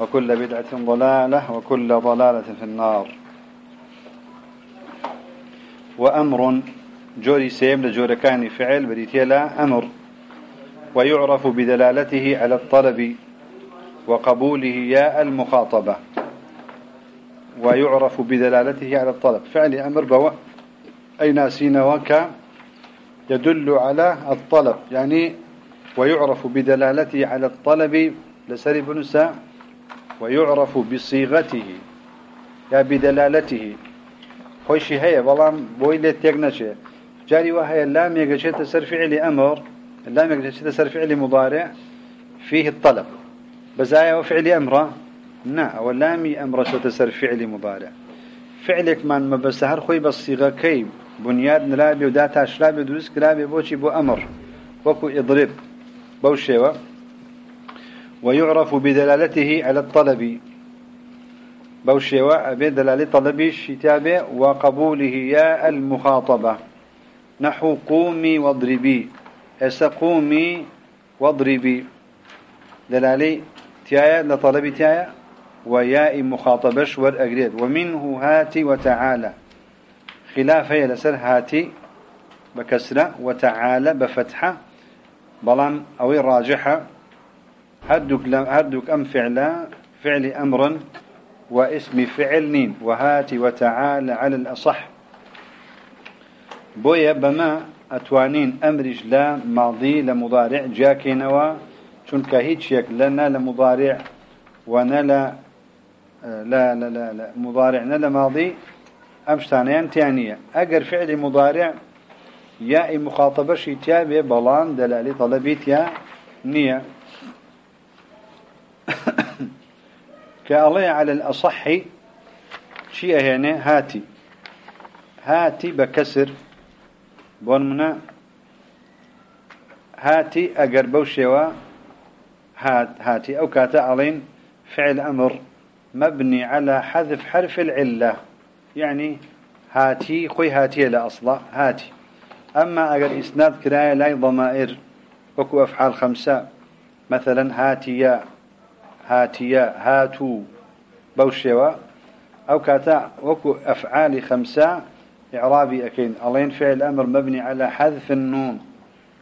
وكل بدعة ضلالة وكل ضلالة في النار. وأمر جوري سيم لجوركان فعل بريتيلا أمر. ويعرف بدلالته على الطلب وقبوله يا المخاطبة. ويعرف بدلالته على الطلب. فعل أمر بوا أي ناسين وكا يدل على الطلب. يعني ويعرف بدلالته على الطلب لسري بنساء ويعرف بصيغته يا بدلالته. خوشي هي بلام بويلة تيغنشي جاري وهي اللام يقشي تسر فعل أمر اللام يقشي تسر فعل مضارع فيه الطلب. بزايا وفعل أمره؟ نا واللامي أمر تسر فعل مضارع. فعلك من مبسهر خوي بالصيغة كي بنياد نلابي وداتا شرابي ودرس كلابي بوشي بو أمر. وكو إضرب. بوشيوه ويعرف بدلالته على الطلب. بوشيوا بدلالة طلب الشتاب وقبوله يا المخاطبة. نحو قومي واضربي. قومي واضربي. دلالي تيايا لطلب تيايا. وياء مخاطبش والأجريد ومنه هاتي وتعالى. خلافة لسر هاتي بكسرة وتعالى بفتحة. بلان أو راجحة. لم هدك أم فعلا فعل أمر واسم فعل نين. وهات وتعالى على الأصح. بويا بما أتوانين أمرج لا ماضي لمضارع جاكي نوا چونك هيتش يك لنا لمضارع ونلا لا لا لا لا مضارع نلا ماضي. أمشتانيان تانية أجر فعل مضارع يا مخاطبة شيتيا بلان دلالي طلبيت يا نية. كالله على الأصح شيء هنا هاتي. هاتي بكسر. بونمنا هاتي أجر بوشيوا هات هاتي. أو كاتا علين فعل أمر مبني على حذف حرف العلة. يعني هاتي خوي هاتي لا أصلا. هاتي. أما أجر إسناد كراية لا ضمائر. وكو أفعال خمسة. مثلا هاتيا هاتيا هاتو. بوشيوا أو كاتا وكو أفعال خمسة. إعرابي أكين. ألين فعل أمر مبني على حذف النون.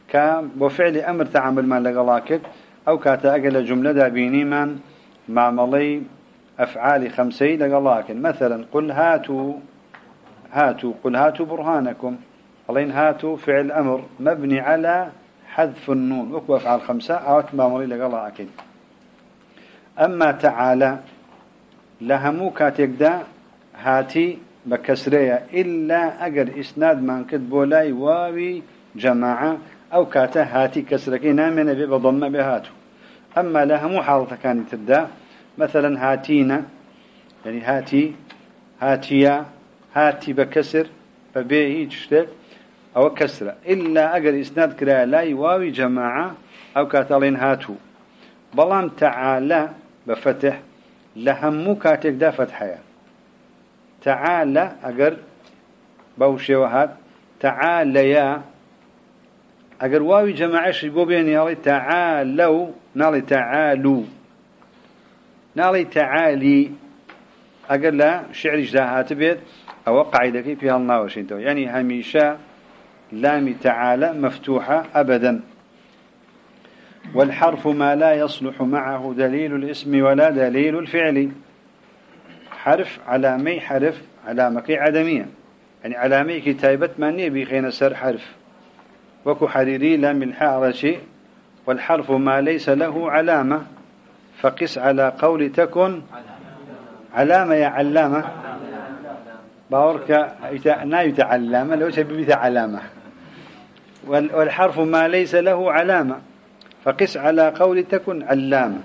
كان بفعل أمر تعمل ما لقلاكت. أو كاتا أقل جملة دابيني من معملي أفعال خمسي لقلاكن مثلا قل هاتوا هاتوا قل هاتوا برهانكم. ألين هاتوا فعل أمر مبني على حذف النون. وكو أفعال خمسة أو معملي لقلاكن أما تعالى لهمو كاتيكدا هاتي بكسرية إلا أجر إسناد من كتب واوي جماعة أو كاتا هاتي كسركي نامنا بضم بهاتو. أما لهمو حالة كانت تبدا مثلا هاتينا يعني هاتي هاتيا هاتي بكسر فبيه تشتك أو كسرة. إلا أجر إسناد كلا لاي واوي جماعة أو كاتالين هاتو. بلام تعالى بفتح لهمو كاتك دا فتحيا تعالى أجر بوشي وهات تعالى يا أجر واوي جماعة شربوا بين يالي تعالوا نالي تعالوا نالي تعالي أجر لا شعر جداهات بيت أو قاعدة كي فيها الناوشين يعني هميشة لام تعالى مفتوحة أبدا. والحرف ما لا يصلح معه دليل الاسم ولا دليل الفعل. حرف علامي حرف علامة عدمية. يعني علامي كتابة ما نبي خين سر حرف. وكو حريري لام الحاء شيء والحرف ما ليس له علامة. فقس على قول تكن. علامة يا علامة. باورك نا يتعلم لو سبب علامة. والحرف ما ليس له علامة. فقس على قول تكن علامة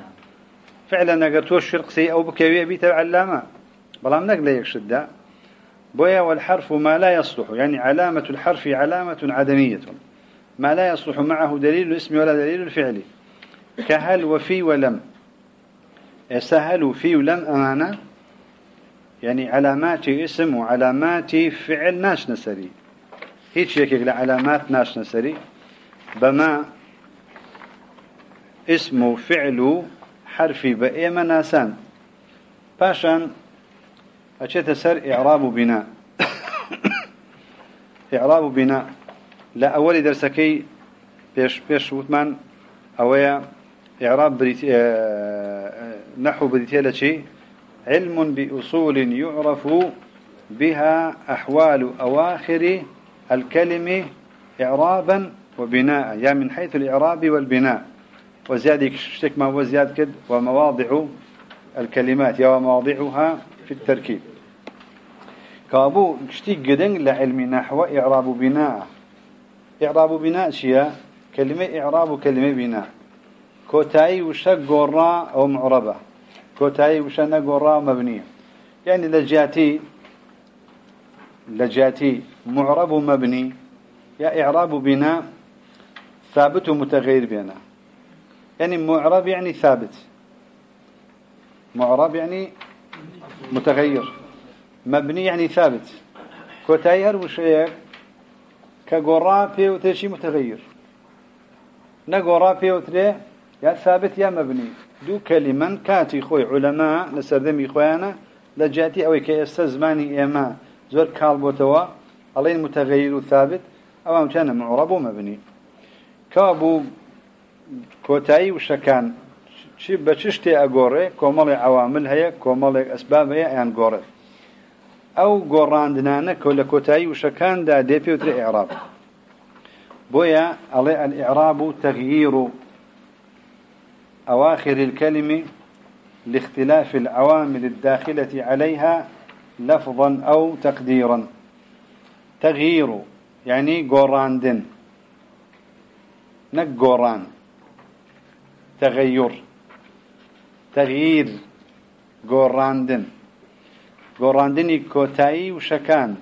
فعلا أقر توش القسي أو بكوية بيت علامة. بلام نقل يكشد بويا والحرف ما لا يصلح يعني علامة الحرف علامة عدمية. ما لا يصلح معه دليل الاسم ولا دليل الفعل. كهل وفي ولم. سهل في ولم أمانة. يعني علامات اسم وعلامات فعل ناش نسري. هيك يكيك لعلامات ناش نسري. بما اسم وفعل حرفي بأيما ناسان باشان أشيت سر إعراب بناء إعراب بناء لا أول درسكي بيش بيش وثمان. أويا إعراب بريتي آه، نحو بريتيلا شيء. علم بأصول يعرف بها أحوال أواخر الكلمة إعرابا وبناء. يا من حيث الإعراب والبناء. وزيادة شتك ما هو زياد كد ومواضع الكلمات يا ومواضعها في التركيب. كابو كشتي قدن لعلم نحو إعراب بناء. إعراب بناء شيء كلمة إعراب وكلمة بناء. كوتاي وشا قراء أو معربة. كوتاي وشا قراء مبنية. يعني لجاتي لجاتي معرب مبني يا إعراب بناء ثابت ومتغير بينا. يعني معرب يعني ثابت. معرب يعني متغير. مبني يعني ثابت. كوتاي وشيك كقراء بيوتشي متغير. نقراء بيوتري يا ثابت يا مبني. دو كلمة كاتي خوي علماء لسردمي خويانا لجأتي أو كي استزماني إما زور كالبوتوا علين متغير ثابت أو كان معرب ومبني. كابو کۆتایی وشەکان. چی بە چ شتێ ئەگۆڕێ؟ کۆمەڵی ئەوامل هەیە کۆمەڵێک ئەسباب هەیە ئەیان گۆڕێت ئەو گۆڕاندنانە کۆ لە کۆتایی وشەکاندا دێپێوترێ عێراب بۆیە ئەڵێ ئەعراب و تەغییر و أواخر الكلم لاختلاف العوامل الداخلة عليها لفظا أو تقديرا تغيير يعني قوراندن نك قوران تغير تغيير جوراندن جوراندني كوتاي وشكان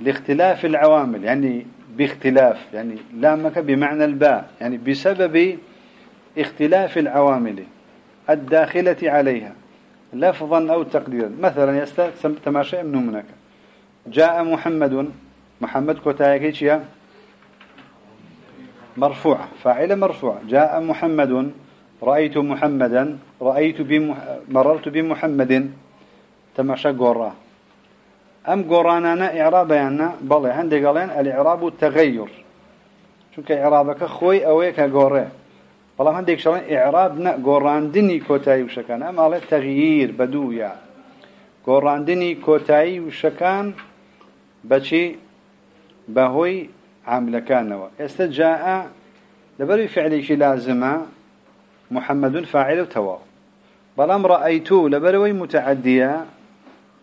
لاختلاف العوامل يعني باختلاف يعني لامك بمعنى الباء يعني بسبب اختلاف العوامل الداخلة عليها لفظا أو تقديرا. مثلا يستخدم تماشى من منك جاء محمد محمد كوتاي مرفوعة فاعل مرفوع جاء محمد رأيت محمدا رأيت بمح... مررت بمحمد. تماشى قرا أم قرانا إعراب يعني بلى عندي قالين الإعراب التغير. شو كإعرابك خوي أويك قرا بلا عندك شلون إعرابنا قراندني كوتاي وشكان. أم على تغيير بدويا. قراندني كوتاي وشكان بشي بهوي عامل كانوا استجاء لبري فعلي شي لازمه محمد فاعل توا. بلام رأيتو لبروي متعدية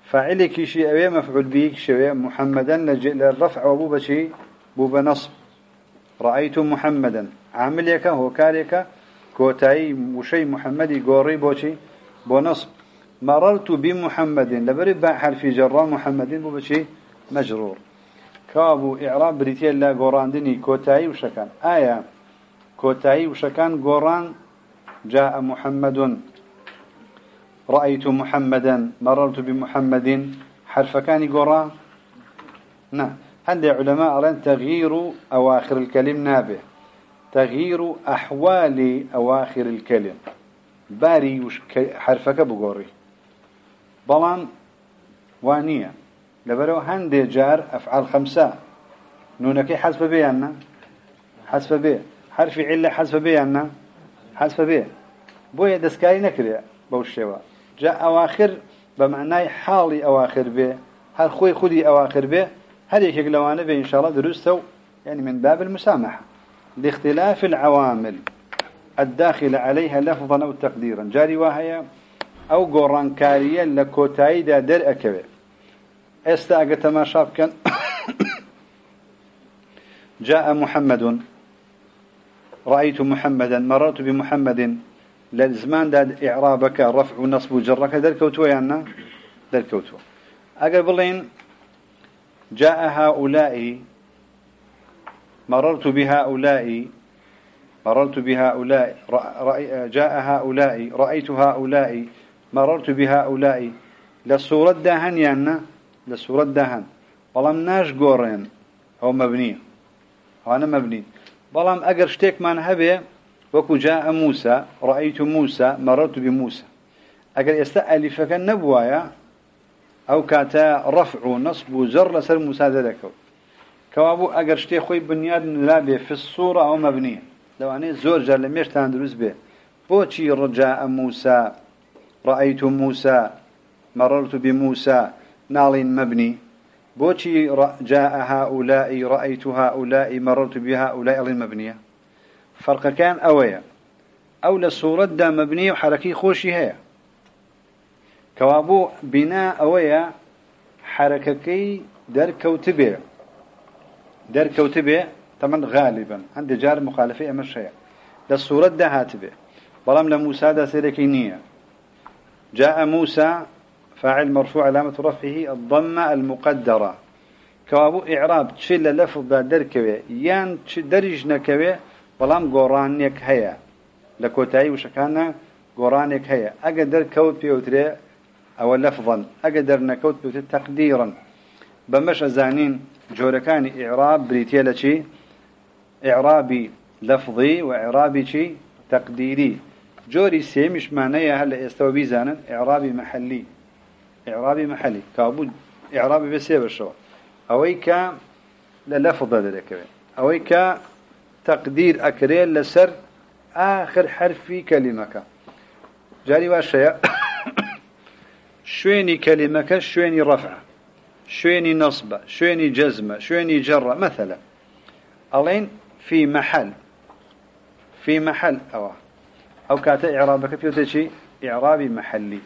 فاعلك شيء أبي مفعول بيك شيء محمدا للرفع وابو بشي بو بنصب رأيت محمدا. عامل يك هو كاريك كوتاي وشي محمدي قوري بوشي بنصب مررت بمحمد. لبري باع في جرى محمد بو بشي مجرور. كابو إعراب بريتيا لا قوراندني كوتاي وشكان. آية كوتاي وشكان قوران جاء محمد. رأيت محمدا مررت بمحمد حرف كان قرا نعم. عند علماء على تغيير أواخر الكلم نابه؟ تغيير أحوال أواخر الكلم. باري حرفك بقوري بلان وانية. لبرو هندي جار أفعال خمسة. نونك حذف بيانا حذف بيه حرف علة حذف بيانا حذف به بويا دسكاري نكري بوشوا جاء أواخر بمعنى حالي أواخر به هل خوي خدي أواخر به هل يكيك لوانا به إن شاء الله درسته يعني من باب المسامحة. لاختلاف العوامل. الداخل عليها لفظا أو تقديرا. جاري وهي أو قران كاريا لكوتايدا در استاقت ما شابكا جاء محمد رأيت محمدا مررت بمحمد للزمان داد إعرابك رفع ونصب وجرك دركوتو يعني دركوتو أقل بلين جاء هؤلاء. مررت بهؤلاء. مررت بهؤلاء. جاء هؤلاء. رأيت هؤلاء. مررت بهؤلاء. للصورة دهن يعني لە سوورەت داهەن. بەڵام ناشگۆڕێن ئەو مەبنی. ئەوانە مەبنی. بەڵام ئەگەر شتێکمان هەبێ وەکو جا ئە موسا ڕعیت و موسا مەڕەت و بموسا ئەگەر ئێستا ئەلیفەکە نەبووایە ئەو کاتە ڕەفع و نەسب و زەر لەسەر موسا دەدەکەوت. کەوا بوو ئەگەر شتێ خۆی بنیاد لا بێ فسوورە ئەو مەبنیە لەوانەیە زۆر جار لە مێشتان دروست بێ. بۆچی ڕجا ئە موسا؟ ڕعیت و موسا مەڕەت و بموسا نال مبني. بوشي جاء هؤلاء رأيت هؤلاء مررت بهؤلاء المبنية فرق كان أويا. أو لصورة دا مبنية وحركي خوشي هي. كوابو بناء أويا حرككي در كوتبه. در كوتبه طبعا غالبا. عند جار مخالفة أمر شيء. للصورة دا هاتبه. بلام لموسى دا سيركينية جاء موسى فاعل مرفوع علامة رفعه الضمة المقدرة. كوابو إعراب تشيل لفظ دركوي يان درج نكوي بلام قرانيك هيا لكوتاي وشكانا قرانيك هيا أقدر كوت بيوتري أو لفظا أقدر نكوت بيوتري تقديرا بمش أزانين جوركاني إعراب بريتيا لشي إعرابي لفظي وإعرابي شي تقديري جوري سيمش معناها هلا يستوى بيزانا إعرابي محلي إعرابي محلي كابو إعرابي بسيب الشو أويك للفظ ذلك أويك تقدير أكريل لسر آخر حرف في كلمك. جاري واشياء شويني كلمك شويني رفع شويني نصب شويني جزمة شويني جرة مثلا. ألين في محل في محل أو أو كاتا إعرابك في إعرابي محلي.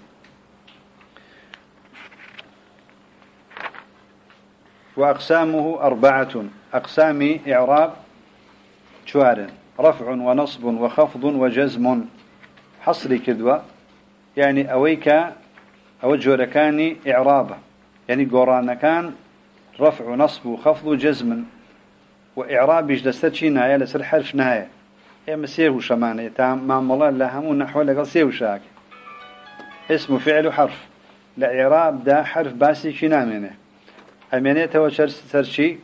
وأقسامه أربعة. أقسام إعراب شوار رفع ونصب وخفض وجزم. حصر كذوة يعني أويك أوجه لكان إعرابه يعني قران كان رفع نصب وخفض جزم وإعراب جلستشي نهاية لسر حرف نهاية. يا مسير وشمانة تام ما الله لهمو نحو لقل سيو شاك. اسم فعل حرف لإعراب دا حرف باسي كنامنه أمينيته سرشي.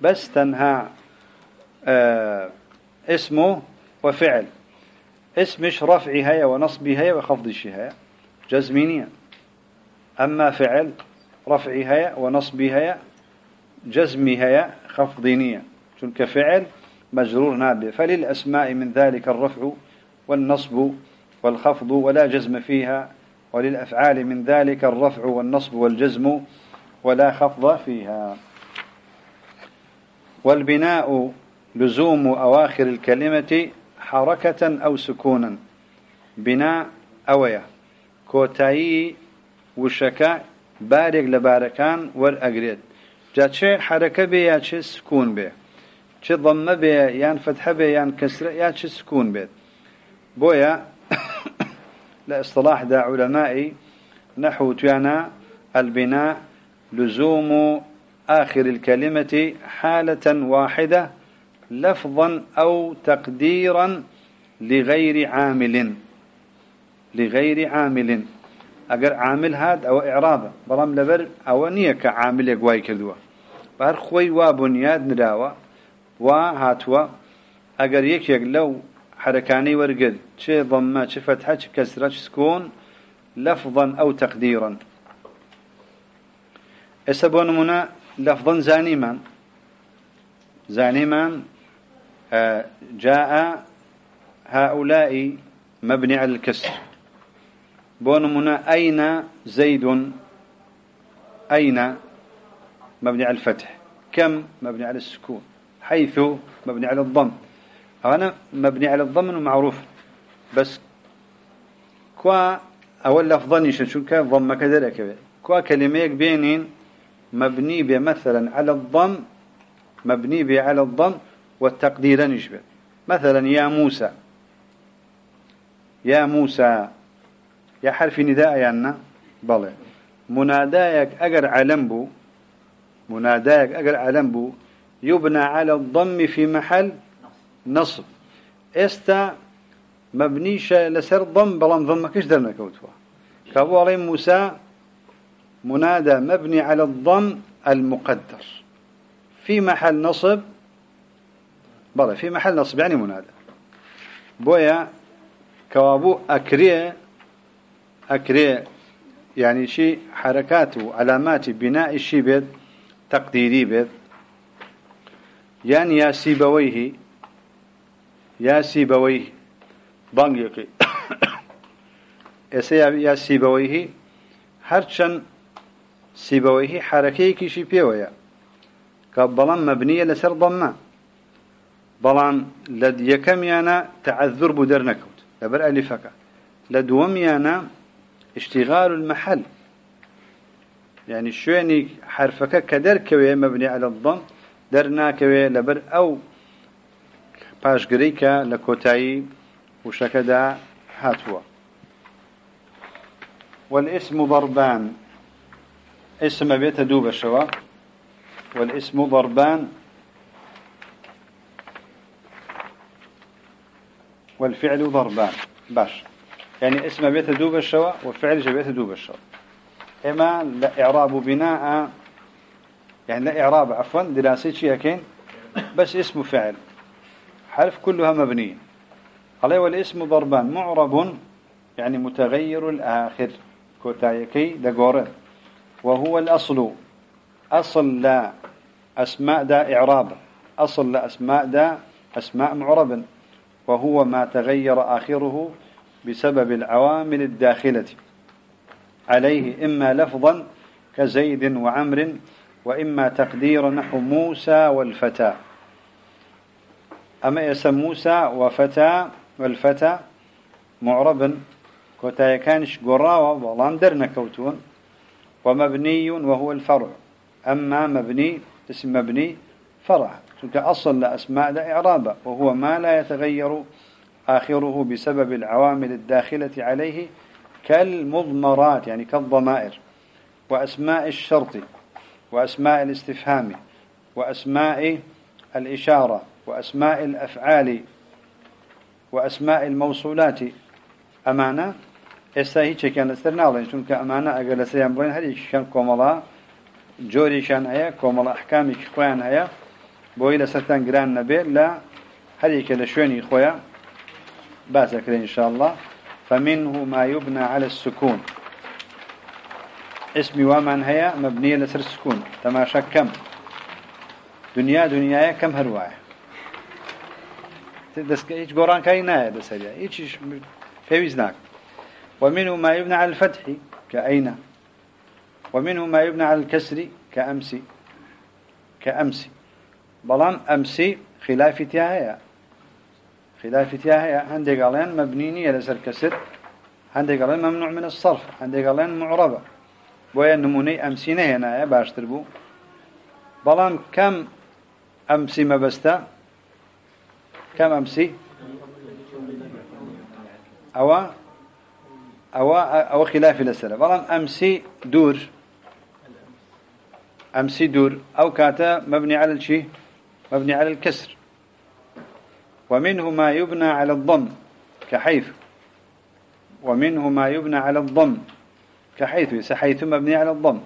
بس تنهى آه اسمه وفعل. اسمش رفعي هيا ونصبي هيا وخفضي هيا جزمينيا. أما فعل رفعي هيا ونصبي هيا جزمي هيا خفضينيا. تلك فعل مجرور نابع. فللأسماء من ذلك الرفع والنصب والخفض ولا جزم فيها. وللأفعال من ذلك الرفع والنصب والجزم ولا خفض فيها. والبناء لزوم أواخر الكلمة حركة أو سكونا. بناء أويا. كوتاي وشكا بارك لباركان والأقريد. جات شيء حركة بي يا شيء سكون بي. شيء ضم بي يان فتح بي يان كسر يا شيء سكون بي. بويا لاصطلاح دا علمائي نحو تيانا البناء لزوم آخر الكلمة حالة واحدة لفظا أو تقديرا لغير عامل. لغير عامل. أجر عامل هاد أو إعرابا برام لبر أو نيك عامل يقواي كذوة بار خوي وابنياد نداوة وهاتوا أجر يك لو حركاني ورقد شي ضمة شي فتحة شي كسرة شي سكون لفظا أو تقديرا. اسبون منا لفظا زانيما زانيما جاء هؤلاء مبني على الكسر. بون منا أين زيد أين مبني على الفتح. كم مبني على السكون. حيث مبني على الضم. أنا مبني على الضم معروف. بس كوا أول لفظا يشون كان ضم كذلك كوا كلمة بينين مبني مثلا على الضم مبني به على الضم والتقدير نشبه مثلا يا موسى يا موسى يا حرف نداء يعني بلى. منادايك أجر علم بو منادايك أجر علم بو يبنى على الضم في محل نصب. إستا مبنيش لسر ضم بلان كش درنا كوتوا؟ كابو علي موسى منادى مبني على الضم المقدر. في محل نصب بلى في محل نصب يعني منادى. بويا كوابو أكرية أكرية يعني شيء حركاته علامات بناء الشيء بيت تقديري بيت. يعني يا سيبويه يا سيبويه. بانجيكي يا سيبويه. هرچن سيبويه حركي كيشي بيويا كبلان مبنية لسر ضمة. بلان لد يكميانا تعذر بدر نكوت. لبر ألفك. لدوميانا اشتغال المحل. يعني شويني حرفك كدر كوي مبني على الضم. درنا كوي لبر أو باش غريكا لكوتاي وشكدا هاتوا والاسم ضربان. اسم بيت دوب الشوا والاسم ضربان والفعل ضربان. باش. يعني اسم بيت دوب الشوا والفعل جبيت دوب الشوا. إما لإعراب بناء يعني إعراب عفوا دراسي شيء بس اسم فعل حرف كلها مبنية. عليه والاسم ضربان. معرب يعني متغير الآخر. كوتايكي دقورة. وهو الأصل. أصل لا أسماء دا إعراب. أصل لا أسماء دا أسماء معرب. وهو ما تغير آخره بسبب العوامل الداخلة. عليه إما لفظا كزيد وعمر وإما تقدير نحو موسى والفتى. أما اسم موسى وفتى والفتى معربا كوتا كانش قراوة والله درنا كوتون. ومبني وهو الفرع. أما مبني اسم مبني فرع. أصل لأسماء لإعرابة وهو ما لا يتغير آخره بسبب العوامل الداخلة عليه كالمضمرات يعني كالضمائر وأسماء الشرط وأسماء الاستفهام وأسماء الإشارة وأسماء الأفعال وأسماء الموصولات. أمانة؟ استاهي كان استرنالين چونك أمانة أقل سيان بوين هل كان كوملا جوري كان هيا كوملا أحكامي كوان هيا بوي لسرتان قران نبي لا هل لشويني خويا باسك إن شاء الله فمنه ما يبنى على السكون اسمي ومن هيا مبنية لسر السكون تماشى كم دنيا دنيا كم هرواية دەست هیچ گۆڕانکاری نایە دەسەریا هیچیش پێویست ناک ومنه ما يبنى على الفتح كأين؟ ومنه ما يبنى على الكسر كأمسي كأمسي بلان أمسي خلاف تياهيا. خلاف تياهيا. عندك قالين مبنينية لسر كسر. عندك قالين ممنوع من الصرف. عندك قالين معربة. بويا نموني أمسينه هنا باشتر بو. بلان كم أمسي مبستا كم أمسي أو أو أو خلاف الأسئلة. بلام أمسي دور. أمسي دور. أو كاتا مبني على الشيء مبني على الكسر. ومنه ما يبنى على الضم كحيث. ومنه ما يبنى على الضم كحيث. حيث مبني على الضم.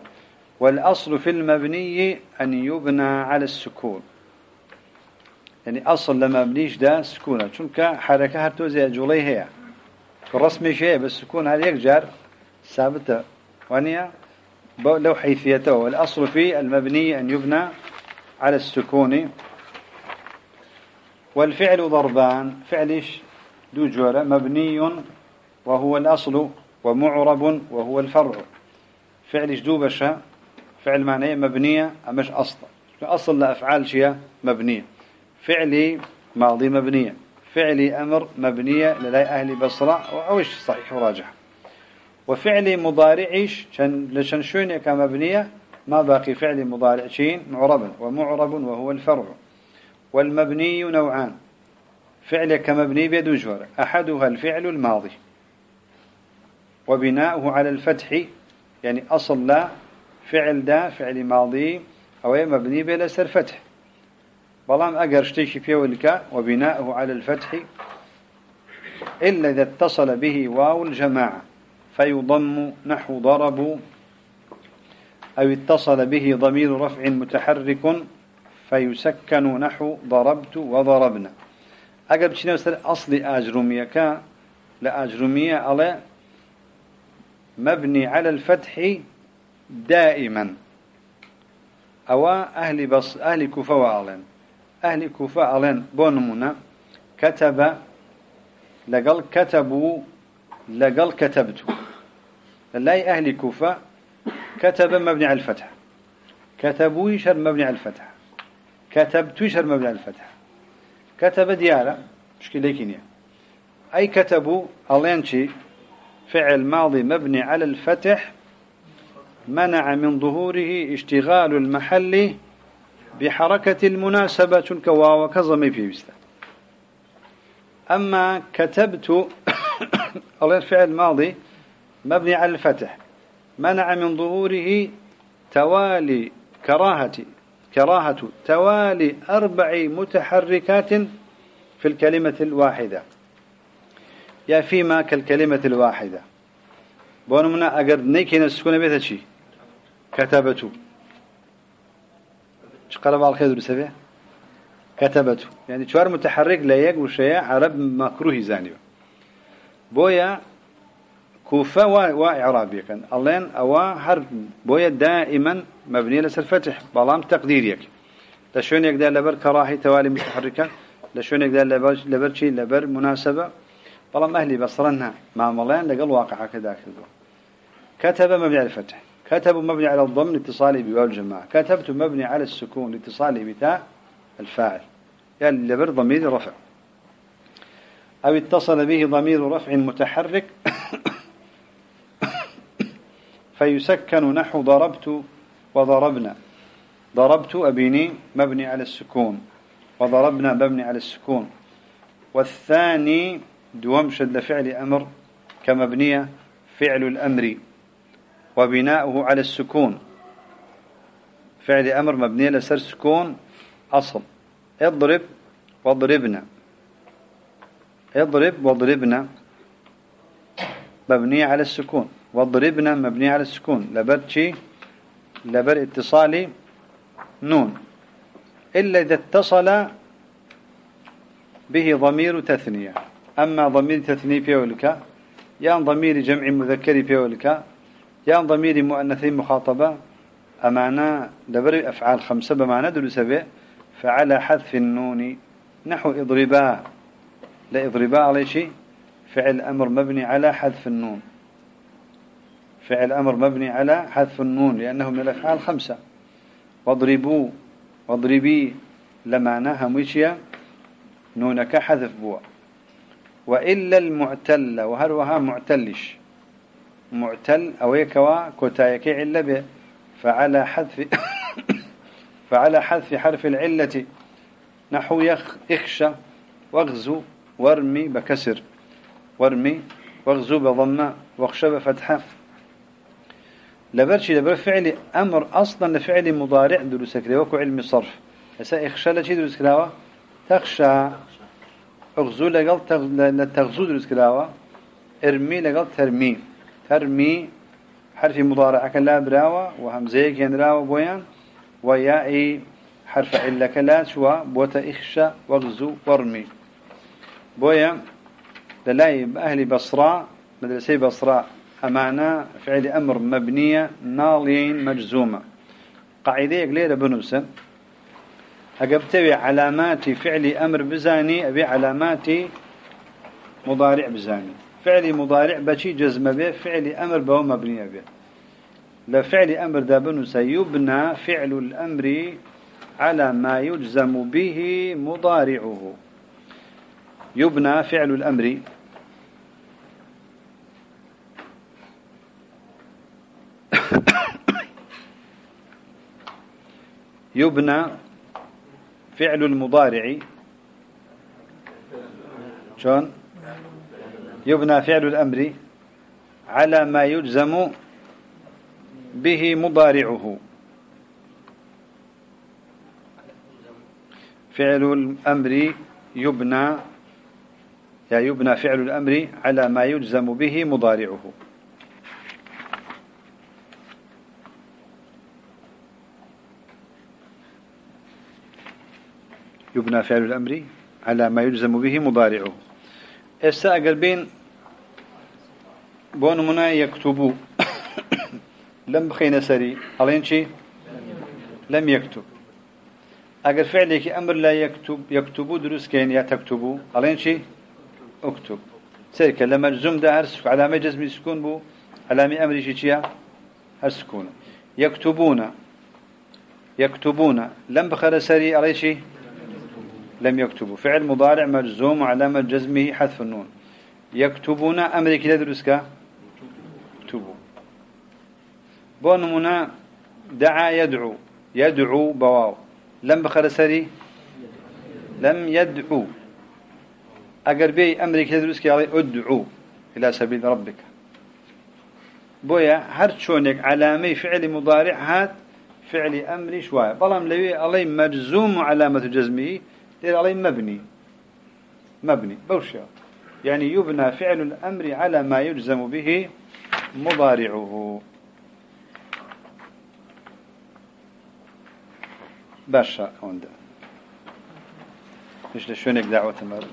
والأصل في المبني أن يبنى على السكون. يعني أصل لما بنيش ده سكونة. چونك حركة هرتو زي جولي الرسمي شيء بس سكون هذا يكجر ثابتة. وانيا لو حيثيته. والأصل في المبني أن يبنى على السكون. والفعل ضربان. فعليش دوو جۆرە. مبني وهو الأصل ومعرب وهو الفرع. فعليش دوو بەشە. فعل معناه مبنية ئەمەش أصل. أصل لە أفعال چیە؟ مبنية. فعلي ماضي مبنية. فعلي أمر مبنية لەلای أهل بصرة ئەوەش صحيح وراجح. وفعلي مضارعيش لە چەن شوێن کە مبنية ئەما باقي فعل مضارع چین؟ ومعرب وهو الفرع. والمبني نوعان. فعل كمبني بيد جور أحدها الفعل الماضي. وبناؤه على الفتح. يعني أصل لا فعل دا فعل ماضي. أو مبني بلا سر فتح. بلام أقر شتيشي فيه ولك وبناؤه على الفتح إلا إذا اتصل به واو الجماعة فيضم نحو ضربوا أو اتصل به ضمير رفع متحرك فيسكن نحو ضربت وضربنا. أقرب شنو أصل أجرمية كان لأجرمية على مبني على الفتح دائما. أو أهل بص أهل كوفة وأعلن أهل كوفة أعلن بونمنا كتب لقل كتبوا لقل كتبت لا أهل كوفة كتب مبني على الفتح. كتبوا يشر مبني على الفتح. كتبت يشر مبني على الفتح. كتب ديارة مشكلة لكن أي كتبوا ألينشي فعل ماضي مبني على الفتح منع من ظهوره اشتغال المحل بحركة المناسبة كواو كظمي في بستا أما كتبت الفعل ماضي مبني على الفتح منع من ظهوره توالي كراهة كراهة توالي أربع متحركات في الكلمة الواحدة. يا فيما كالكلمة الواحدة. بونمنا أقر نيكين السكون بيتها شي كتبته. قلب على الخير سبيه كتبته. يعني شوار متحرك لا يق شيء عرب مكروه زاني بويا كوفة وإعرابية كان. اللين أو حرف بويا دائما مبني لسر فتح بلام تقديريك لشون يقدر لبر كراهي توالي متحركة؟ لشون يقدر لبر لبر شيء لبر مناسبة؟ بلام أهلي بصرنا معملين لقل واقع كذا كذا كتب مبني على الفتح كتب مبني على الضم لاتصاله بواو الجماعة. كتبت مبني على السكون لاتصاله بتاء الفاعل. يعني لبر ضمير رفع. أو اتصل به ضمير رفع متحرك. فيسكن نحو ضربت وضربنا. ضربت أبيني مبني على السكون. وضربنا مبني على السكون. والثاني دوام شد فعل أمر كمبنية فعل الأمر. وبناؤه على السكون. فعل أمر مبني لسر سكون أصل. اضرب واضربنا. اضرب واضربنا مبني على السكون. واضربنا مبني على السكون. لبر شي لبر اتصالي نون. إلا إذا اتصل به ضمير تثنية. أما ضمير تثنية بيولك يا ضمير جمع مذكر بيولك يا ضمير مؤنث مخاطبة أمانا لبر أفعال خمسة بمعنى دلس به فعلى حذف النون نحو إضربا. لا إضربا على شيء فعل أمر مبني على حذف النون. فعل أمر مبني على حذف النون لأنه من الأفعال خمسة. واضربوا واضربي لمعناها مشيا نونك حذف بوا. وإلا المعتل وهروها معتلش؟ معتل أو يكوا كوتايك علة فعلى حذف فعلى حذف حرف العلة نحو يخ يخشى واغزو وارمي بكسر. وارمي واغزو بضمة واخشى بفتحة لبرشي لبر فعل أمر أصلا لفعل مضارع دروس كده وكو علم صرف. هسا إخشى لشي دروس كده تخشى أغزو لقل تغزو دروس كده ارمي لقل ترمي ترمي حرف مضارع كلا براوة وهمزيك ينراوة بويان ويائي حرف علة كلا شوى بوتا إخشى واغزو وارمي بويا للاي أهل بصراء مدرسي بصراء أمانة فعل أمر مبنية نالين مجزومة. قاعدة يقليل بنوسا أقبتبي علامات فعل أمر بزاني أبي علامات مضارع بزاني. فعل مضارع بشي جزم به فعل أمر به مبنية به لفعل أمر دابنوسا يبنى فعل الأمر على ما يجزم به مضارعه. يبنى فعل الأمر. يبنى فعل المضارع. شون يبنى فعل الأمر على ما يجزم به مضارعه. فعل الأمر يبنى يا يبنى فعل الأمر على ما يجزم به مضارعه. يبنى فعل الأمر على ما يجزم به مضارعه. إسا بين بون منا يكتبوا لم بخين سري. علين شي؟ لم يكتب. أجر فعلك أمر لا يكتب. يكتبوا دروس كين يا تكتبوا علين شي؟ اكتب. سيرك لما جزم ده هرس علامة جزم سكون بو؟ علامة أمر شي شيا؟ هرسكون يكتبون. يكتبون. لم بخر سري. عليه شي؟ لم يكتبوا. فعل مضارع مجزوم وعلامة جزمه حذف النون. يكتبون أمر كده دروسك يكتبوا بونمنا دعا يدعو. يدعو بواو. لم بخر سري؟ لم يدعو. أجر بي أمرك تدرس علي أدعو إلى سبيل ربك. بويا هر شونك علامة فعل مضارع هات فعل أمري شوية. بلام لوي علي مجزوم علامة جزمه لأن علي مبني. مبني. بوشا يعني يبنى فعل الأمر على ما يجزم به مضارعه. باشا عنده مش لشونك دعوة مر